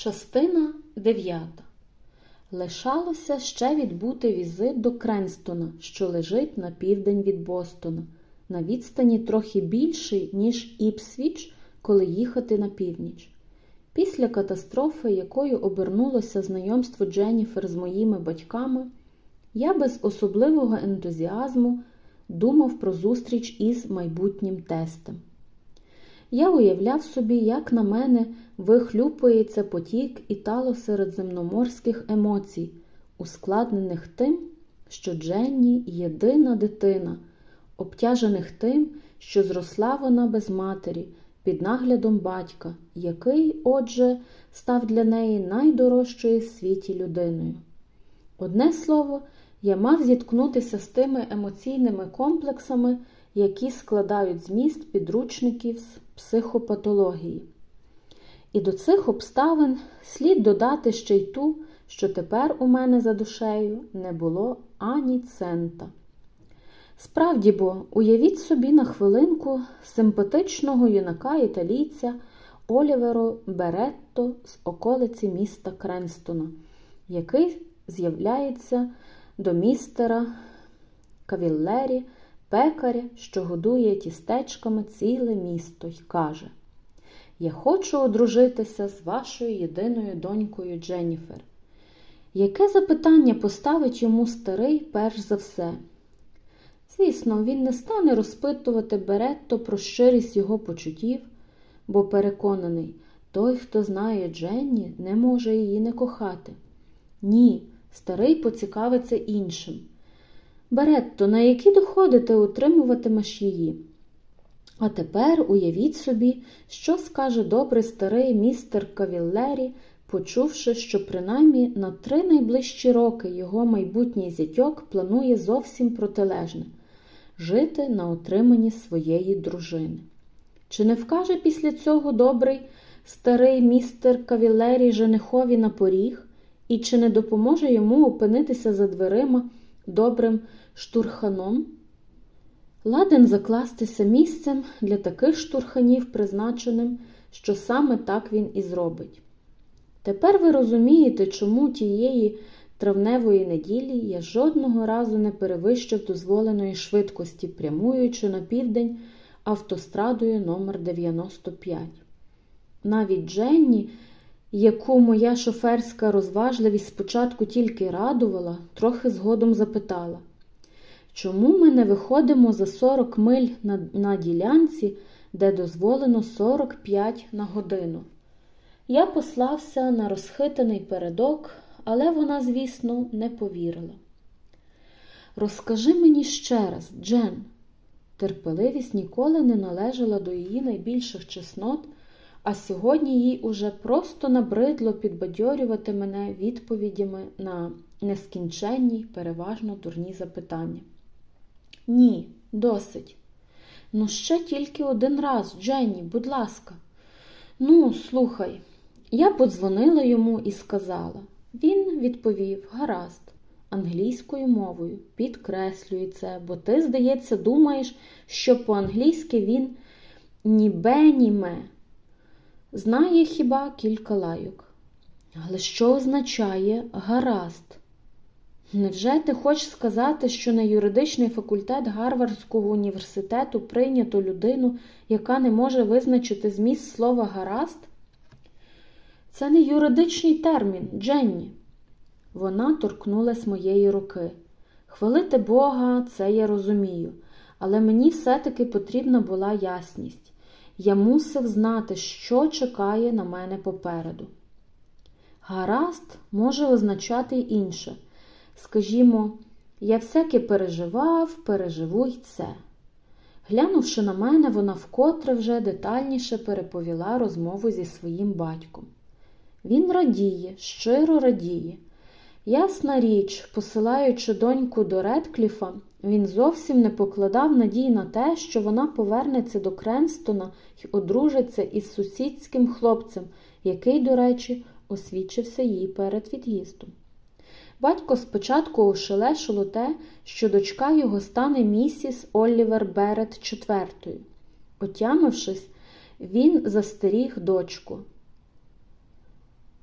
Частина 9. Лишалося ще відбути візит до Кренстона, що лежить на південь від Бостона, на відстані трохи більший, ніж Іпсвіч, коли їхати на північ. Після катастрофи, якою обернулося знайомство Дженніфер з моїми батьками, я без особливого ентузіазму думав про зустріч із майбутнім тестем. Я уявляв собі, як на мене вихлюпується потік італо-середземноморських емоцій, ускладнених тим, що Дженні єдина дитина, обтяжених тим, що зросла вона без матері, під наглядом батька, який, отже, став для неї найдорожчою в світі людиною. Одне слово, я мав зіткнутися з тими емоційними комплексами, які складають зміст підручників з психопатології. І до цих обставин слід додати ще й ту, що тепер у мене за душею не було ані цента. Справді бо, уявіть собі на хвилинку симпатичного юнака італійця Оліверо Беретто з околиці міста Кренстона, який з'являється до містера Кавіллері, пекаря, що годує тістечками ціле місто, й каже: Я хочу одружитися з вашою єдиною донькою Дженніфер. Яке запитання поставить йому старий перш за все? Звісно, він не стане розпитувати Беретто про щирість його почуттів, бо переконаний, той, хто знає Дженні, не може її не кохати. Ні, старий поцікавиться іншим. Беретто, на які доходи ти утримуватимеш її? А тепер уявіть собі, що скаже добрий старий містер Кавіллері, почувши, що принаймні на три найближчі роки його майбутній зятьок планує зовсім протилежне жити на отриманні своєї дружини. Чи не вкаже після цього добрий старий містер Кавілері женихові на поріг, і чи не допоможе йому опинитися за дверима добрим штурханом? Ладен закластися місцем для таких штурханів призначеним, що саме так він і зробить. Тепер ви розумієте, чому тієї травневої неділі я жодного разу не перевищив дозволеної швидкості, прямуючи на південь автострадою номер 95 Навіть Дженні, яку моя шоферська розважливість спочатку тільки радувала, трохи згодом запитала, чому ми не виходимо за 40 миль на, на ділянці, де дозволено 45 на годину? Я послався на розхитаний передок, але вона, звісно, не повірила. Розкажи мені ще раз, Джен. Терпеливість ніколи не належала до її найбільших чеснот, а сьогодні їй уже просто набридло підбадьорювати мене відповідями на нескінченні, переважно дурні запитання. Ні, досить. Ну, ще тільки один раз, Дженні, будь ласка. Ну, слухай, я подзвонила йому і сказала. Він відповів гаразд, англійською мовою, підкреслюй це, бо ти, здається, думаєш, що по-англійськи він ні бе, ні ме. Знає хіба кілька лайок. Але що означає гаразд? Невже ти хочеш сказати, що на юридичний факультет Гарвардського університету прийнято людину, яка не може визначити зміст слова гаразд? Це не юридичний термін, Дженні. Вона торкнулась моєї руки. Хвалити Бога, це я розумію, але мені все-таки потрібна була ясність. Я мусив знати, що чекає на мене попереду. Гаразд може означати й інше. Скажімо, я всяке переживав, переживу й це. Глянувши на мене, вона вкотре вже детальніше переповіла розмову зі своїм батьком. Він радіє, щиро радіє. Ясна річ, посилаючи доньку до Редкліфа, він зовсім не покладав надій на те, що вона повернеться до Кренстона і одружиться із сусідським хлопцем, який, до речі, освідчився їй перед від'їздом. Батько спочатку ошелешило те, що дочка його стане місіс Олівер Берет четвертою. Отямившись, він застеріг дочку.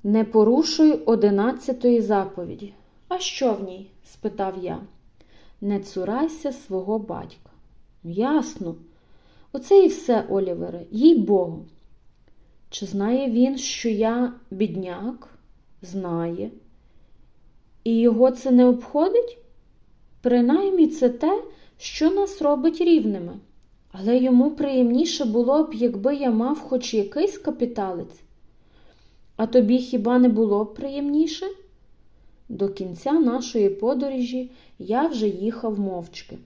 Не порушуй одинадцятої заповіді. А що в ній? спитав я. Не цурайся свого батька. Ясно. Оце і все, Олівере, їй Богу. Чи знає він, що я бідняк? Знає. І його це не обходить? Принаймні це те, що нас робить рівними. Але йому приємніше було б, якби я мав хоч якийсь капіталець. А тобі хіба не було б приємніше? До кінця нашої подорожі я вже їхав мовчки.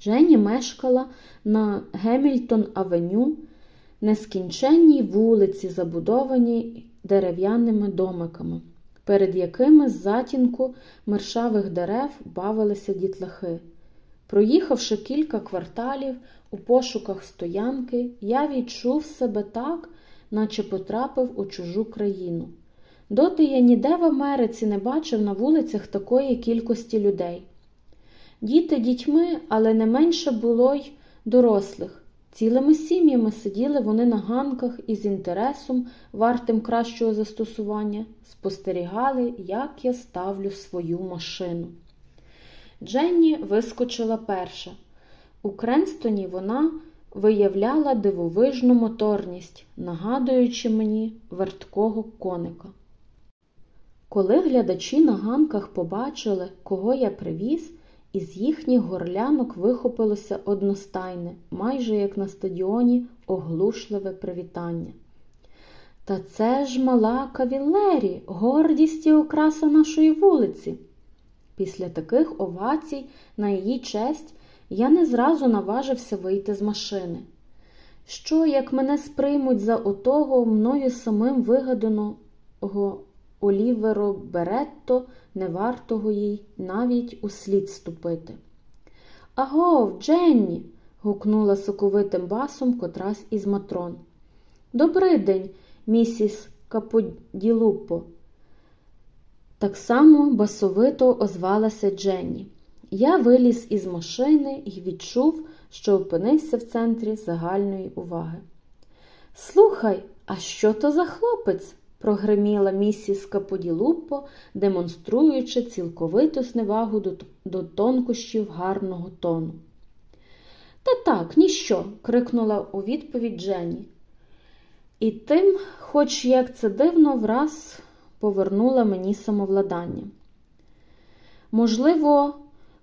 Дженні мешкала на Гемільтон Авеню, нескінченній вулиці, забудованій дерев'яними домиками, перед якими з затінку мершавих дерев бавилися дітлахи. Проїхавши кілька кварталів у пошуках стоянки, я відчув себе так, наче потрапив у чужу країну. Доти я ніде в Америці не бачив на вулицях такої кількості людей. Діти дітьми, але не менше було й дорослих. Цілими сім'ями сиділи вони на ганках і з інтересом, вартим кращого застосування, спостерігали, як я ставлю свою машину. Дженні вискочила перша. У Кренстоні вона виявляла дивовижну моторність, нагадуючи мені верткого коника. Коли глядачі на ганках побачили, кого я привіз, із їхніх горлянок вихопилося одностайне, майже як на стадіоні, оглушливе привітання. Та це ж мала кавілері, гордість і окраса нашої вулиці. Після таких овацій, на її честь, я не зразу наважився вийти з машини. Що, як мене сприймуть за отого мною самим вигаданого Оліверо Беретто, не вартого їй навіть у слід ступити. Агов, Дженні. гукнула соковитим басом котрась із матрон. «Добрий день, місіс Каподілупо. Так само басовито озвалася Дженні. Я виліз із машини і відчув, що опинився в центрі загальної уваги. Слухай, а що то за хлопець? Прогриміла місіс Каподілупо, демонструючи цілковиту зневагу до, до тонкощів гарного тону. Та так, ніщо, крикнула у відповідь Дженні. І тим, хоч як це дивно, враз повернула мені самовладання. Можливо,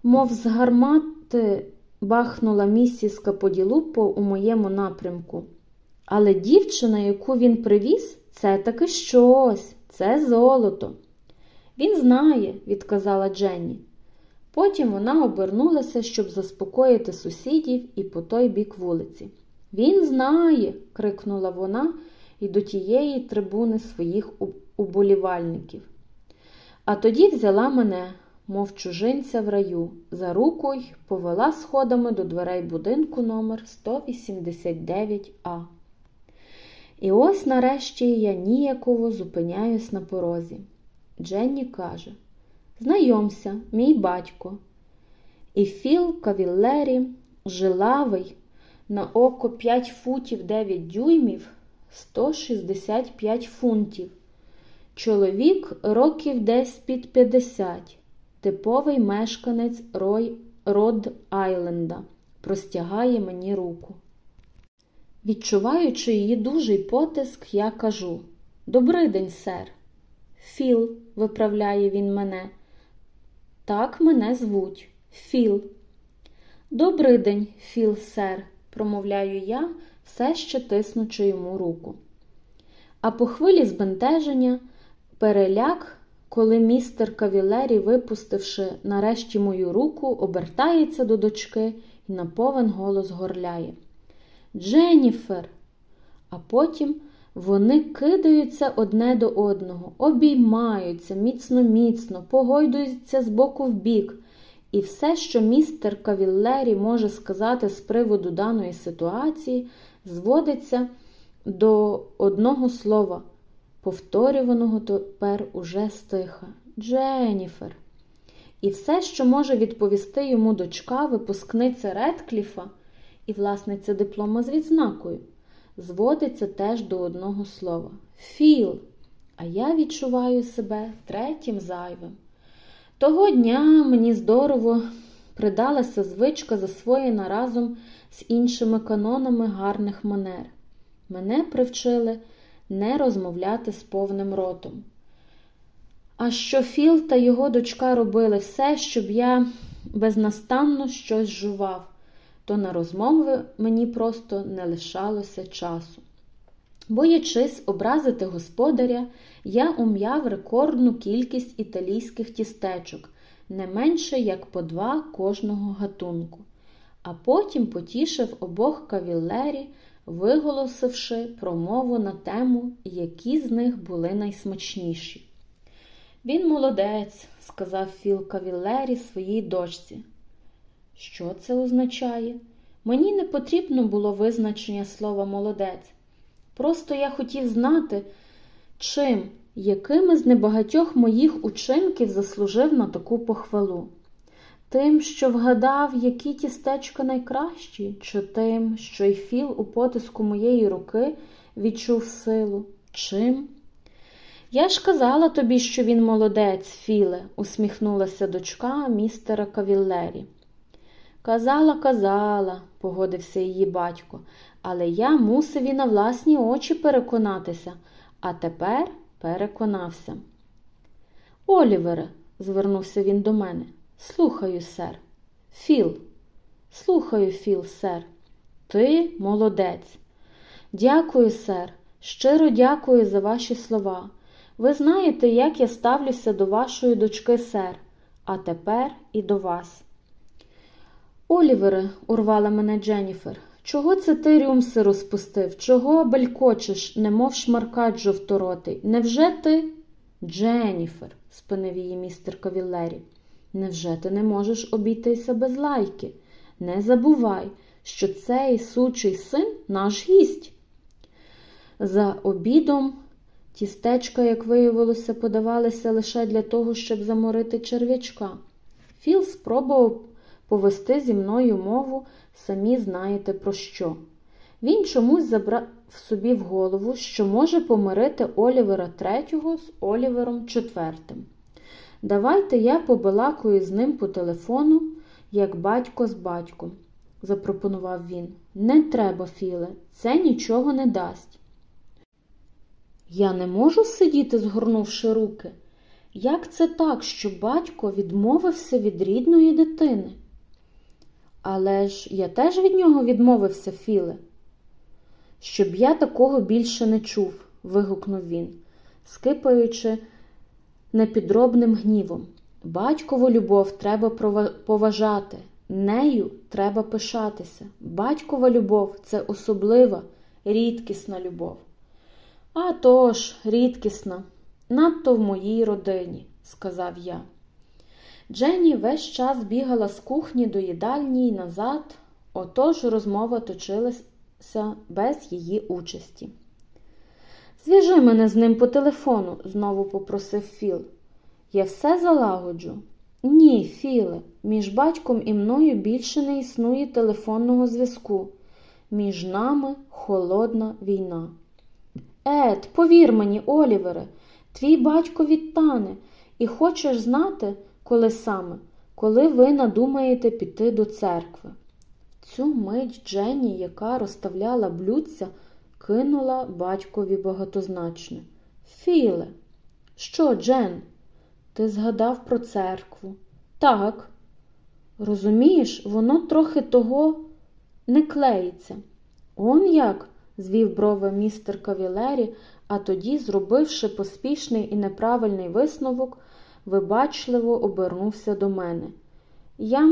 мов з гармати бахнула місіс Каподілупо у моєму напрямку. Але дівчина, яку він привіз, це таки щось, це золото. Він знає, відказала Дженні. Потім вона обернулася, щоб заспокоїти сусідів і по той бік вулиці. Він знає, крикнула вона і до тієї трибуни своїх уболівальників. А тоді взяла мене, мов чужинця в раю, за руку й повела сходами до дверей будинку номер 189А. І ось нарешті я ніяково зупиняюсь на порозі. Дженні каже: Знайомся, мій батько. І Філ Кавіллері, жилавий, на око 5 футів 9 дюймів, 165 фунтів. Чоловік років десь під 50, типовий мешканець Рой Род Айленда, простягає мені руку. Відчуваючи її дужий потиск, я кажу Добрий день, сер. Філ, виправляє він мене. Так мене звуть. Філ. Добрий день, Філ, сер, промовляю я, все ще тиснучи йому руку. А по хвилі збентеження, переляк, коли містер Кавілері, випустивши нарешті мою руку, обертається до дочки і на повен голос горляє. Дженніфер. А потім вони кидаються одне до одного, обіймаються міцно-міцно, погойдуються з боку в бік. І все, що містер Кавіллері може сказати з приводу даної ситуації, зводиться до одного слова, повторюваного тепер уже стиха Дженніфер. І все, що може відповісти йому дочка, випускниця Редкліфа і власниця диплома з відзнакою, зводиться теж до одного слова Філ. А я відчуваю себе третім зайвим. Того дня мені здорово придалася звичка, засвоєна разом з іншими канонами гарних манер. Мене привчили не розмовляти з повним ротом. А що Філ та його дочка робили все, щоб я безнастанно щось жував, то на розмови мені просто не лишалося часу. Боячись образити господаря, я ум'яв рекордну кількість італійських тістечок, не менше як по два кожного гатунку, а потім потішив обох кавіллері, виголосивши промову на тему, які з них були найсмачніші. Він молодець, сказав Філ Кавіллері своїй дочці. Що це означає? Мені не потрібно було визначення слова молодець. Просто я хотів знати, чим, якими з небагатьох моїх учинків заслужив на таку похвалу. Тим, що вгадав, які тістечка найкращі, чи тим, що й філ у потиску моєї руки відчув силу. Чим? Я ж казала тобі, що він молодець, Філе, усміхнулася дочка містера Кавіллері. Казала, казала, погодився її батько, але я мусив і на власні очі переконатися, а тепер переконався. Олівере, звернувся він до мене, слухаю, сер. Філ, слухаю, Філ, сер. Ти молодець. Дякую, сер. Щиро дякую за ваші слова. Ви знаєте, як я ставлюся до вашої дочки, сер, а тепер і до вас. Олівере, урвала мене Дженніфер, чого це ти рюмси розпустив? Чого белькочеш, немов шмаркач жовторотий? Невже ти? Дженніфер, спинив її містер Кавіллері, невже ти не можеш обійтися без лайки? Не забувай, що цей сучий син наш гість. За обідом тістечка, як виявилося, подавалися лише для того, щоб заморити черв'ячка. Філ спробував повести зі мною мову, самі знаєте про що. Він чомусь забрав собі в голову, що може помирити Олівера третього з Олівером четвертим. Давайте я побалакую з ним по телефону, як батько з батьком, запропонував він. Не треба, Філе, це нічого не дасть. Я не можу сидіти, згорнувши руки. Як це так, що батько відмовився від рідної дитини? Але ж я теж від нього відмовився, Філе. Щоб я такого більше не чув, вигукнув він, скипаючи непідробним гнівом. Батькову любов треба поважати, нею треба пишатися. Батькова любов це особлива, рідкісна любов. «А тож, рідкісна, надто в моїй родині, сказав я. Дженні весь час бігала з кухні до їдальні й назад, отож розмова точилася без її участі. Зв'яжи мене з ним по телефону, знову попросив Філ. Я все залагоджу. Ні, Філе, між батьком і мною більше не існує телефонного зв'язку. Між нами холодна війна. Ед, повір мені, Олівере, твій батько відтане, і хочеш знати, коли саме, коли ви надумаєте піти до церкви. Цю мить Дженні, яка розставляла блюдця, кинула батькові багатозначне. Філе, що, Джен? Ти згадав про церкву? Так. Розумієш, воно трохи того не клеїться. Он як? звів брови містер Кавілері, а тоді, зробивши поспішний і неправильний висновок, вибачливо обернувся до мене. Я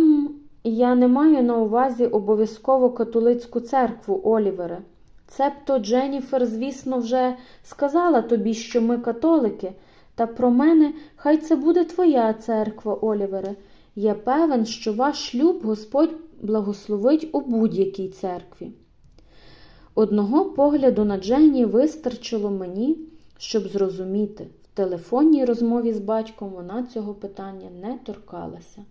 я не маю на увазі обов'язково католицьку церкву, Олівере. Цебто Дженніфер, звісно, вже сказала тобі, що ми католики, та про мене хай це буде твоя церква, Олівере. Я певен, що ваш шлюб Господь благословить у будь-якій церкві. Одного погляду на Дженні вистачило мені, щоб зрозуміти, в телефонній розмові з батьком вона цього питання не торкалася.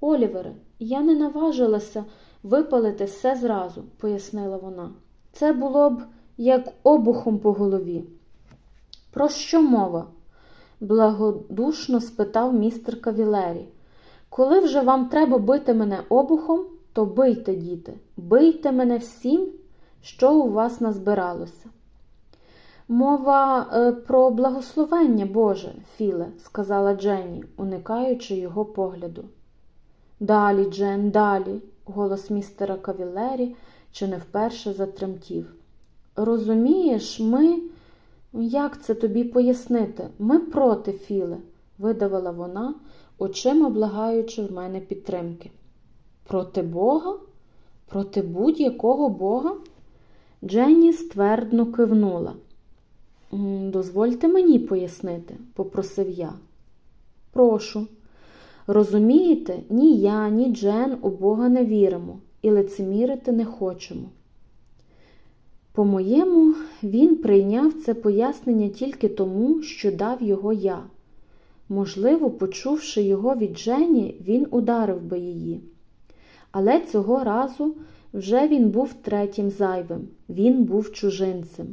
Олівере, я не наважилася випалити все зразу, пояснила вона. Це було б як обухом по голові. Про що мова? благодушно спитав містер Кавілері. Коли вже вам треба бити мене обухом, то бийте, діти, бийте мене всім, що у вас назбиралося. Мова е, про благословення Боже, Філе, сказала Дженні, уникаючи його погляду. Далі, Джен, далі, голос містера Кавілері чи не вперше затремтів. Розумієш, ми. Як це тобі пояснити? Ми проти Філе, видавила вона, очима благаючи в мене підтримки. Проти Бога? Проти будь-якого Бога? Дженні ствердно кивнула. Дозвольте мені пояснити, попросив я. Прошу. Розумієте, ні я, ні Джен у Бога не віримо і лицемірити не хочемо. По-моєму, він прийняв це пояснення тільки тому, що дав його я. Можливо, почувши його від Жені, він ударив би її. Але цього разу вже він був третім зайвим, він був чужинцем.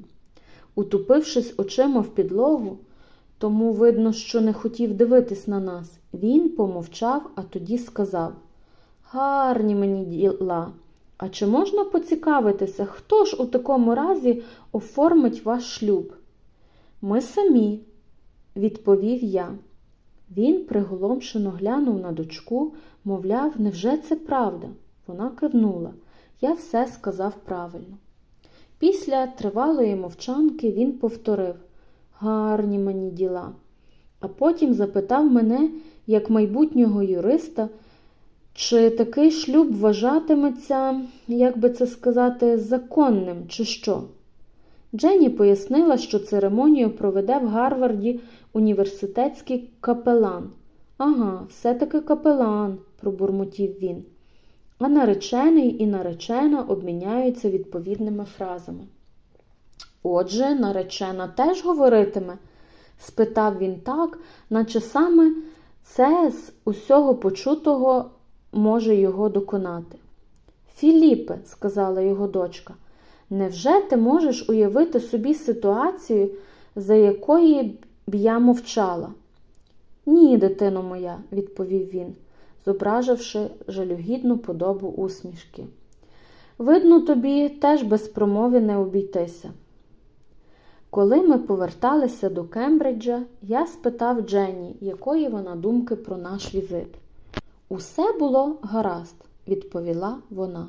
Утупившись очима в підлогу, тому видно, що не хотів дивитись на нас, він помовчав, а тоді сказав Гарні мені діла. А чи можна поцікавитися, хто ж у такому разі оформить ваш шлюб? Ми самі, відповів я. Він приголомшено глянув на дочку, мовляв, невже це правда? Вона кивнула. Я все сказав правильно. Після тривалої мовчанки він повторив гарні мені діла, а потім запитав мене, як майбутнього юриста, чи такий шлюб вважатиметься, як би це сказати, законним, чи що? Дженні пояснила, що церемонію проведе в Гарварді університетський капелан. Ага, все-таки капелан, пробурмотів він. А наречений і наречена обміняються відповідними фразами. Отже, наречена теж говоритиме? спитав він так, наче саме це з усього почутого може його доконати. Філіпе, сказала його дочка, невже ти можеш уявити собі ситуацію, за якої б я мовчала? Ні, дитино моя, відповів він, зображивши жалюгідну подобу усмішки. Видно, тобі теж без промови не обійтися. Коли ми поверталися до Кембриджа, я спитав Дженні, якої вона думки про наш візит. Усе було гаразд, відповіла вона.